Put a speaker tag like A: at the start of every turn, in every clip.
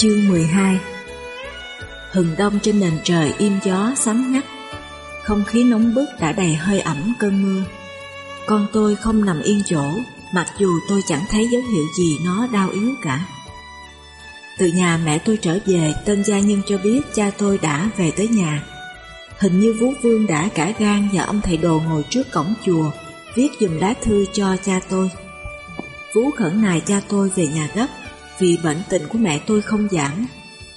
A: Chương 12 Hừng đông trên nền trời im gió sấm ngắt. Không khí nóng bức đã đầy hơi ẩm cơn mưa. Con tôi không nằm yên chỗ, Mặc dù tôi chẳng thấy dấu hiệu gì nó đau yếu cả. Từ nhà mẹ tôi trở về, Tên gia nhân cho biết cha tôi đã về tới nhà. Hình như Vũ Vương đã cả gan và ông thầy đồ ngồi trước cổng chùa, Viết dùm lá thư cho cha tôi. Vũ khẩn nài cha tôi về nhà gấp vì bệnh tình của mẹ tôi không giảm.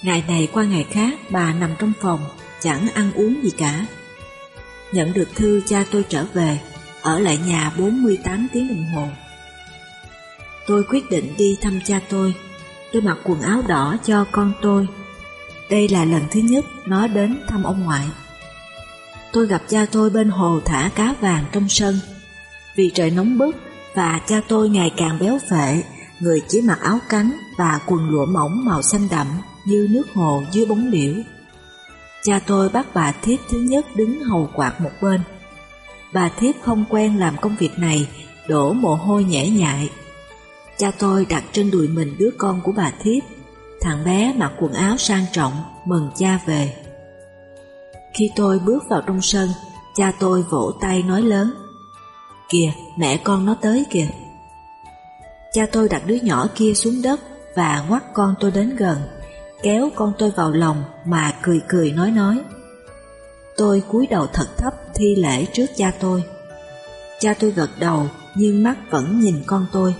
A: Ngày này qua ngày khác bà nằm trong phòng, chẳng ăn uống gì cả. Nhận được thư cha tôi trở về, ở lại nhà 48 tiếng đồng hồ. Tôi quyết định đi thăm cha tôi. Tôi mặc quần áo đỏ cho con tôi. Đây là lần thứ nhất nó đến thăm ông ngoại. Tôi gặp cha tôi bên hồ thả cá vàng trong sân. Vì trời nóng bức và cha tôi ngày càng béo phệ, người chỉ mặc áo cánh và quần lụa mỏng màu xanh đậm như nước hồ dưới bóng liễu. Cha tôi bắt bà thiếp thứ nhất đứng hầu quạt một bên. Bà thiếp không quen làm công việc này, đổ mồ hôi nhễ nhại. Cha tôi đặt trên đùi mình đứa con của bà thiếp, thằng bé mặc quần áo sang trọng, mừng cha về. Khi tôi bước vào trong sân, cha tôi vỗ tay nói lớn, Kìa, mẹ con nó tới kìa. Cha tôi đặt đứa nhỏ kia xuống đất và ngoắt con tôi đến gần, kéo con tôi vào lòng mà cười cười nói nói. Tôi cúi đầu thật thấp thi lễ trước cha tôi. Cha tôi gật đầu nhưng mắt vẫn nhìn con tôi.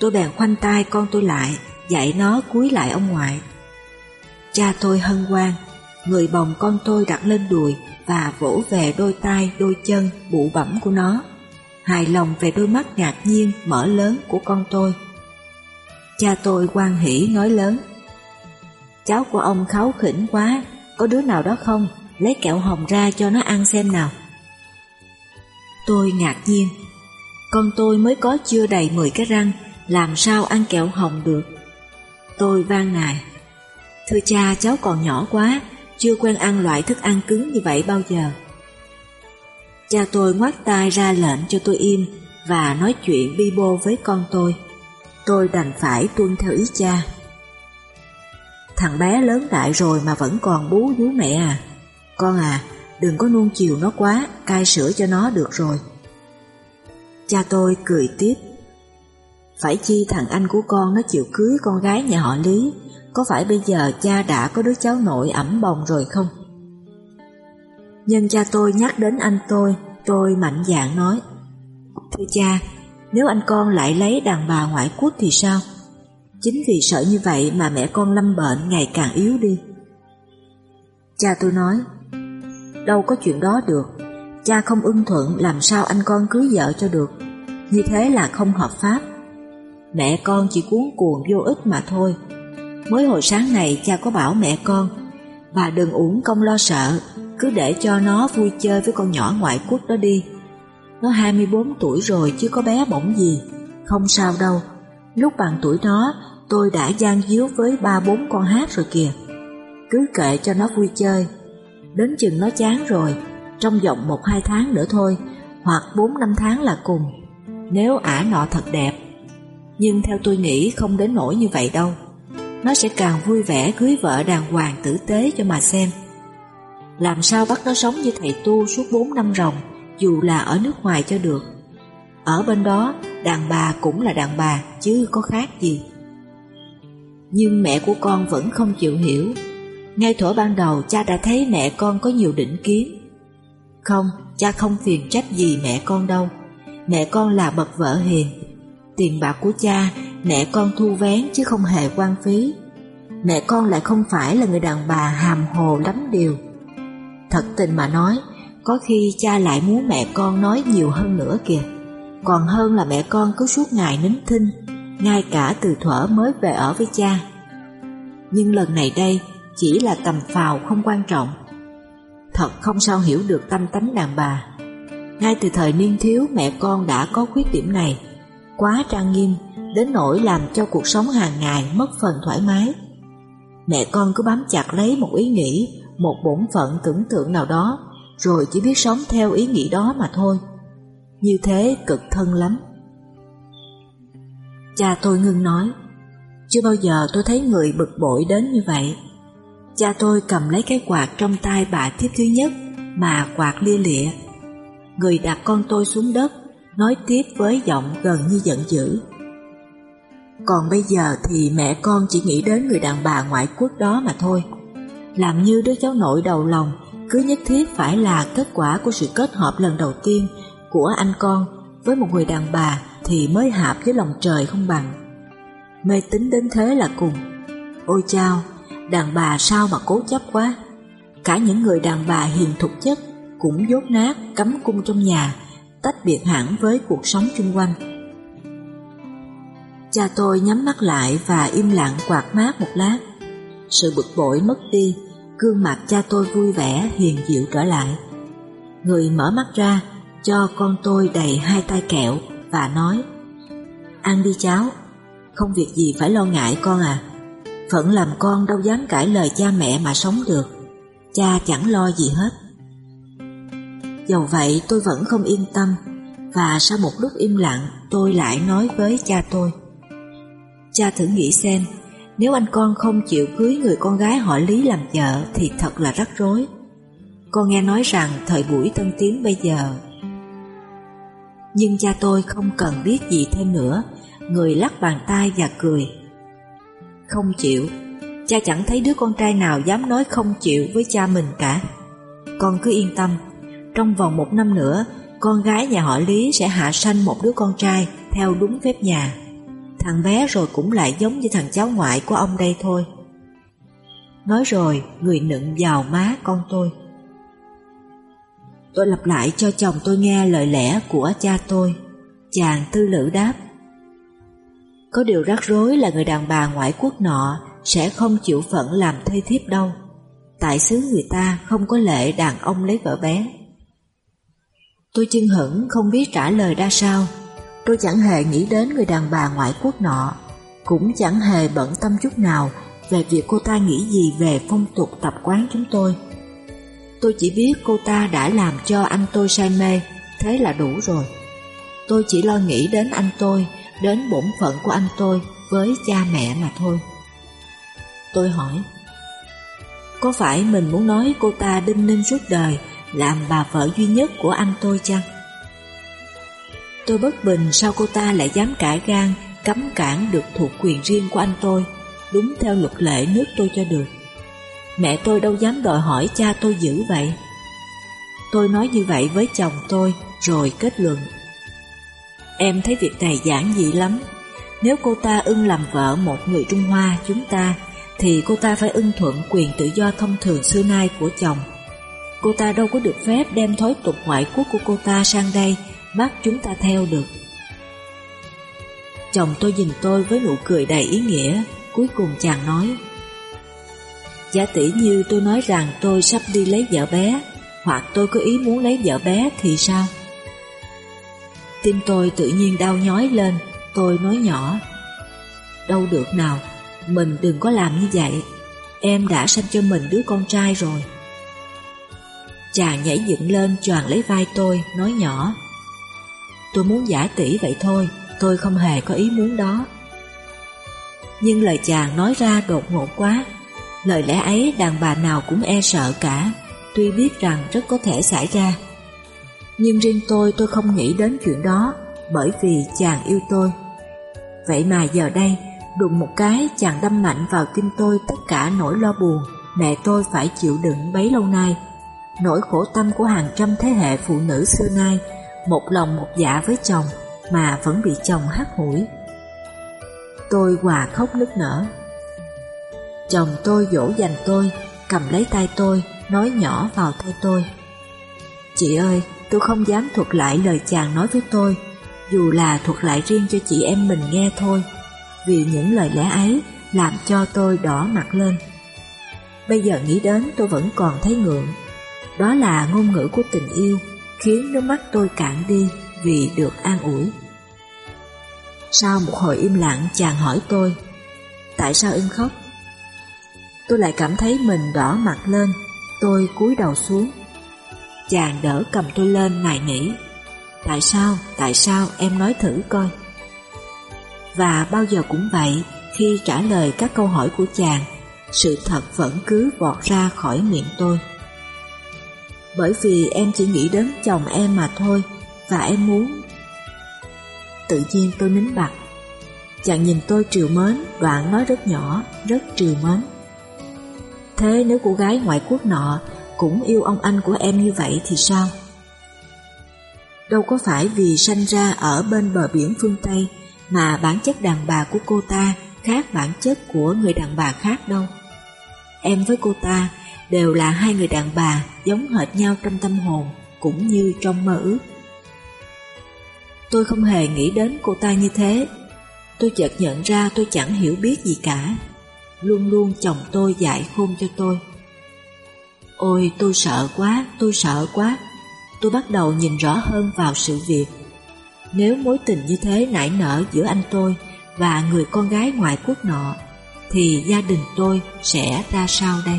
A: Tôi bèn khoanh tay con tôi lại, dạy nó cúi lại ông ngoại. Cha tôi hân hoan, người bồng con tôi đặt lên đùi và vỗ về đôi tay, đôi chân, bụ bẩm của nó. Hài lòng về đôi mắt ngạc nhiên, mở lớn của con tôi. Cha tôi quan hỷ nói lớn Cháu của ông kháu khỉnh quá Có đứa nào đó không? Lấy kẹo hồng ra cho nó ăn xem nào. Tôi ngạc nhiên Con tôi mới có chưa đầy 10 cái răng Làm sao ăn kẹo hồng được? Tôi van nài Thưa cha cháu còn nhỏ quá Chưa quen ăn loại thức ăn cứng như vậy bao giờ. Cha tôi ngoát tay ra lệnh cho tôi im Và nói chuyện bi bô với con tôi tôi đành phải tuân theo ý cha. Thằng bé lớn đại rồi mà vẫn còn bú vú mẹ à. Con à, đừng có nuông chiều nó quá, cai sữa cho nó được rồi. Cha tôi cười tiếp. Phải chi thằng anh của con nó chịu cưới con gái nhà họ Lý, có phải bây giờ cha đã có đứa cháu nội ẩm bồng rồi không? Nhân cha tôi nhắc đến anh tôi, tôi mạnh dạn nói. Thưa cha, nếu anh con lại lấy đàn bà ngoại quốc thì sao? Chính vì sợ như vậy mà mẹ con lâm bệnh ngày càng yếu đi. Cha tôi nói, đâu có chuyện đó được, cha không ưng thuận làm sao anh con cưới vợ cho được, như thế là không hợp pháp. Mẹ con chỉ cuốn cuồng vô ích mà thôi. Mới hồi sáng này cha có bảo mẹ con, bà đừng uổng công lo sợ, cứ để cho nó vui chơi với con nhỏ ngoại quốc đó đi. Nó 24 tuổi rồi chứ có bé bỏng gì. Không sao đâu. Lúc bằng tuổi nó, Tôi đã gian díu với ba bốn con hát rồi kìa. Cứ kệ cho nó vui chơi. Đến chừng nó chán rồi, Trong vòng một hai tháng nữa thôi, Hoặc bốn năm tháng là cùng. Nếu ả nọ thật đẹp. Nhưng theo tôi nghĩ không đến nỗi như vậy đâu. Nó sẽ càng vui vẻ cưới vợ đàng hoàng tử tế cho mà xem. Làm sao bắt nó sống như thầy tu suốt bốn năm ròng dù là ở nước ngoài cho được. Ở bên đó, đàn bà cũng là đàn bà, chứ có khác gì. Nhưng mẹ của con vẫn không chịu hiểu. Ngay thuở ban đầu cha đã thấy mẹ con có nhiều định kiến. Không, cha không phiền trách gì mẹ con đâu. Mẹ con là bậc vợ hiền. Tiền bạc của cha, mẹ con thu vén chứ không hề quan phí. Mẹ con lại không phải là người đàn bà hàm hồ lắm điều. Thật tình mà nói, có khi cha lại muốn mẹ con nói nhiều hơn nữa kìa. Còn hơn là mẹ con cứ suốt ngày nín thinh Ngay cả từ thuở mới về ở với cha. Nhưng lần này đây chỉ là tầm phào không quan trọng. Thật không sao hiểu được tâm tánh đàn bà. Ngay từ thời niên thiếu mẹ con đã có khuyết điểm này. Quá trang nghiêm Đến nỗi làm cho cuộc sống hàng ngày mất phần thoải mái. Mẹ con cứ bám chặt lấy một ý nghĩ một bổn phận tưởng tượng nào đó rồi chỉ biết sống theo ý nghĩ đó mà thôi. Như thế cực thân lắm. Cha tôi ngưng nói, Chưa bao giờ tôi thấy người bực bội đến như vậy. Cha tôi cầm lấy cái quạt trong tay bà thiếp thứ nhất mà quạt lia lịa. Người đặt con tôi xuống đất, nói tiếp với giọng gần như giận dữ. Còn bây giờ thì mẹ con chỉ nghĩ đến người đàn bà ngoại quốc đó mà thôi. Làm như đứa cháu nội đầu lòng cứ nhất thiết phải là kết quả của sự kết hợp lần đầu tiên của anh con với một người đàn bà thì mới hợp với lòng trời không bằng. Mê tín đến thế là cùng. Ôi chao, đàn bà sao mà cố chấp quá. Cả những người đàn bà hiền thục chất cũng dốt nát cấm cung trong nhà, tách biệt hẳn với cuộc sống chung quanh. Cha tôi nhắm mắt lại và im lặng quạt mát một lát. Sự bực bội mất đi, gương mặt cha tôi vui vẻ hiền dịu trở lại. Người mở mắt ra, cho con tôi đầy hai tay kẹo và nói Ăn đi cháu, không việc gì phải lo ngại con à. Phận làm con đâu dám cãi lời cha mẹ mà sống được. Cha chẳng lo gì hết. Dầu vậy tôi vẫn không yên tâm và sau một lúc im lặng tôi lại nói với cha tôi. Cha thử nghĩ xem, nếu anh con không chịu cưới người con gái họ Lý làm vợ thì thật là rắc rối. Con nghe nói rằng thời buổi tân tiến bây giờ. Nhưng cha tôi không cần biết gì thêm nữa. Người lắc bàn tay và cười. Không chịu. Cha chẳng thấy đứa con trai nào dám nói không chịu với cha mình cả. Con cứ yên tâm. Trong vòng một năm nữa, Con gái nhà họ Lý sẽ hạ sanh một đứa con trai Theo đúng phép nhà. Thằng bé rồi cũng lại giống như thằng cháu ngoại của ông đây thôi. Nói rồi, người nựng vào má con tôi. Tôi lặp lại cho chồng tôi nghe lời lẽ của cha tôi. Chàng tư lữ đáp, Có điều rắc rối là người đàn bà ngoại quốc nọ Sẽ không chịu phận làm thê thiếp đâu. Tại xứ người ta không có lệ đàn ông lấy vợ bé. Tôi chưng hững không biết trả lời ra sao. Tôi chẳng hề nghĩ đến người đàn bà ngoại quốc nọ Cũng chẳng hề bận tâm chút nào Về việc cô ta nghĩ gì về phong tục tập quán chúng tôi Tôi chỉ biết cô ta đã làm cho anh tôi say mê, thế là đủ rồi. Tôi chỉ lo nghĩ đến anh tôi, đến bổn phận của anh tôi với cha mẹ mà thôi. Tôi hỏi, có phải mình muốn nói cô ta đinh ninh suốt đời làm bà vợ duy nhất của anh tôi chăng? Tôi bất bình sao cô ta lại dám cãi gan cấm cản được thuộc quyền riêng của anh tôi, đúng theo luật lệ nước tôi cho được. Mẹ tôi đâu dám đòi hỏi cha tôi giữ vậy. Tôi nói như vậy với chồng tôi Rồi kết luận. Em thấy việc này giản dị lắm. Nếu cô ta ưng làm vợ một người Trung Hoa chúng ta Thì cô ta phải ưng thuận quyền tự do thông thường xưa nay của chồng. Cô ta đâu có được phép đem thói tục ngoại quốc của cô ta sang đây. Bắt chúng ta theo được. Chồng tôi nhìn tôi với nụ cười đầy ý nghĩa, Cuối cùng chàng nói, Giả tỷ như tôi nói rằng tôi sắp đi lấy vợ bé, Hoặc tôi có ý muốn lấy vợ bé thì sao? Tim tôi tự nhiên đau nhói lên, Tôi nói nhỏ, Đâu được nào, Mình đừng có làm như vậy, Em đã sanh cho mình đứa con trai rồi. Chàng nhảy dựng lên choàng lấy vai tôi, Nói nhỏ Tôi muốn giả tỷ vậy thôi, Tôi không hề có ý muốn đó. Nhưng lời chàng nói ra đột ngột quá. Lời lẽ ấy đàn bà nào cũng e sợ cả, Tuy biết rằng rất có thể xảy ra. Nhưng riêng tôi tôi không nghĩ đến chuyện đó, Bởi vì chàng yêu tôi. Vậy mà giờ đây, Đụng một cái chàng đâm mạnh vào tim tôi Tất cả nỗi lo buồn, Mẹ tôi phải chịu đựng bấy lâu nay. Nỗi khổ tâm của hàng trăm thế hệ phụ nữ xưa nay một lòng một dạ với chồng Mà vẫn bị chồng hắt hủi Tôi hòa khóc nức nở Chồng tôi dỗ dành tôi, cầm lấy tay tôi, nói nhỏ vào tay tôi. Chị ơi, tôi không dám thuật lại lời chàng nói với tôi, dù là thuật lại riêng cho chị em mình nghe thôi, vì những lời lẽ ấy làm cho tôi đỏ mặt lên. Bây giờ nghĩ đến tôi vẫn còn thấy ngượng. Đó là ngôn ngữ của tình yêu, khiến nước mắt tôi cạn đi vì được an ủi. Sau một hồi im lặng chàng hỏi tôi, tại sao em khóc? Tôi lại cảm thấy mình đỏ mặt lên Tôi cúi đầu xuống Chàng đỡ cầm tôi lên nài nỉ Tại sao, tại sao em nói thử coi Và bao giờ cũng vậy khi trả lời các câu hỏi của chàng, sự thật vẫn cứ vọt ra khỏi miệng tôi. Bởi vì em chỉ nghĩ đến chồng em mà thôi, và em muốn... Tự nhiên tôi nín bặt. Chàng nhìn tôi triều mến, đoạn nói rất nhỏ, rất triều mến. Thế nếu cô gái ngoại quốc nọ cũng yêu ông anh của em như vậy thì sao? Đâu có phải vì sanh ra ở bên bờ biển phương Tây mà bản chất đàn bà của cô ta khác bản chất của người đàn bà khác đâu. Em với cô ta đều là hai người đàn bà giống hệt nhau trong tâm hồn cũng như trong mơ ước. Tôi không hề nghĩ đến cô ta như thế. Tôi chợt nhận ra tôi chẳng hiểu biết gì cả. Luôn luôn chồng tôi dạy khôn cho tôi. Ôi tôi sợ quá, tôi sợ quá. Tôi bắt đầu nhìn rõ hơn vào sự việc. Nếu mối tình như thế nảy nở giữa anh tôi và người con gái ngoại quốc nọ, thì gia đình tôi sẽ ra sao đây?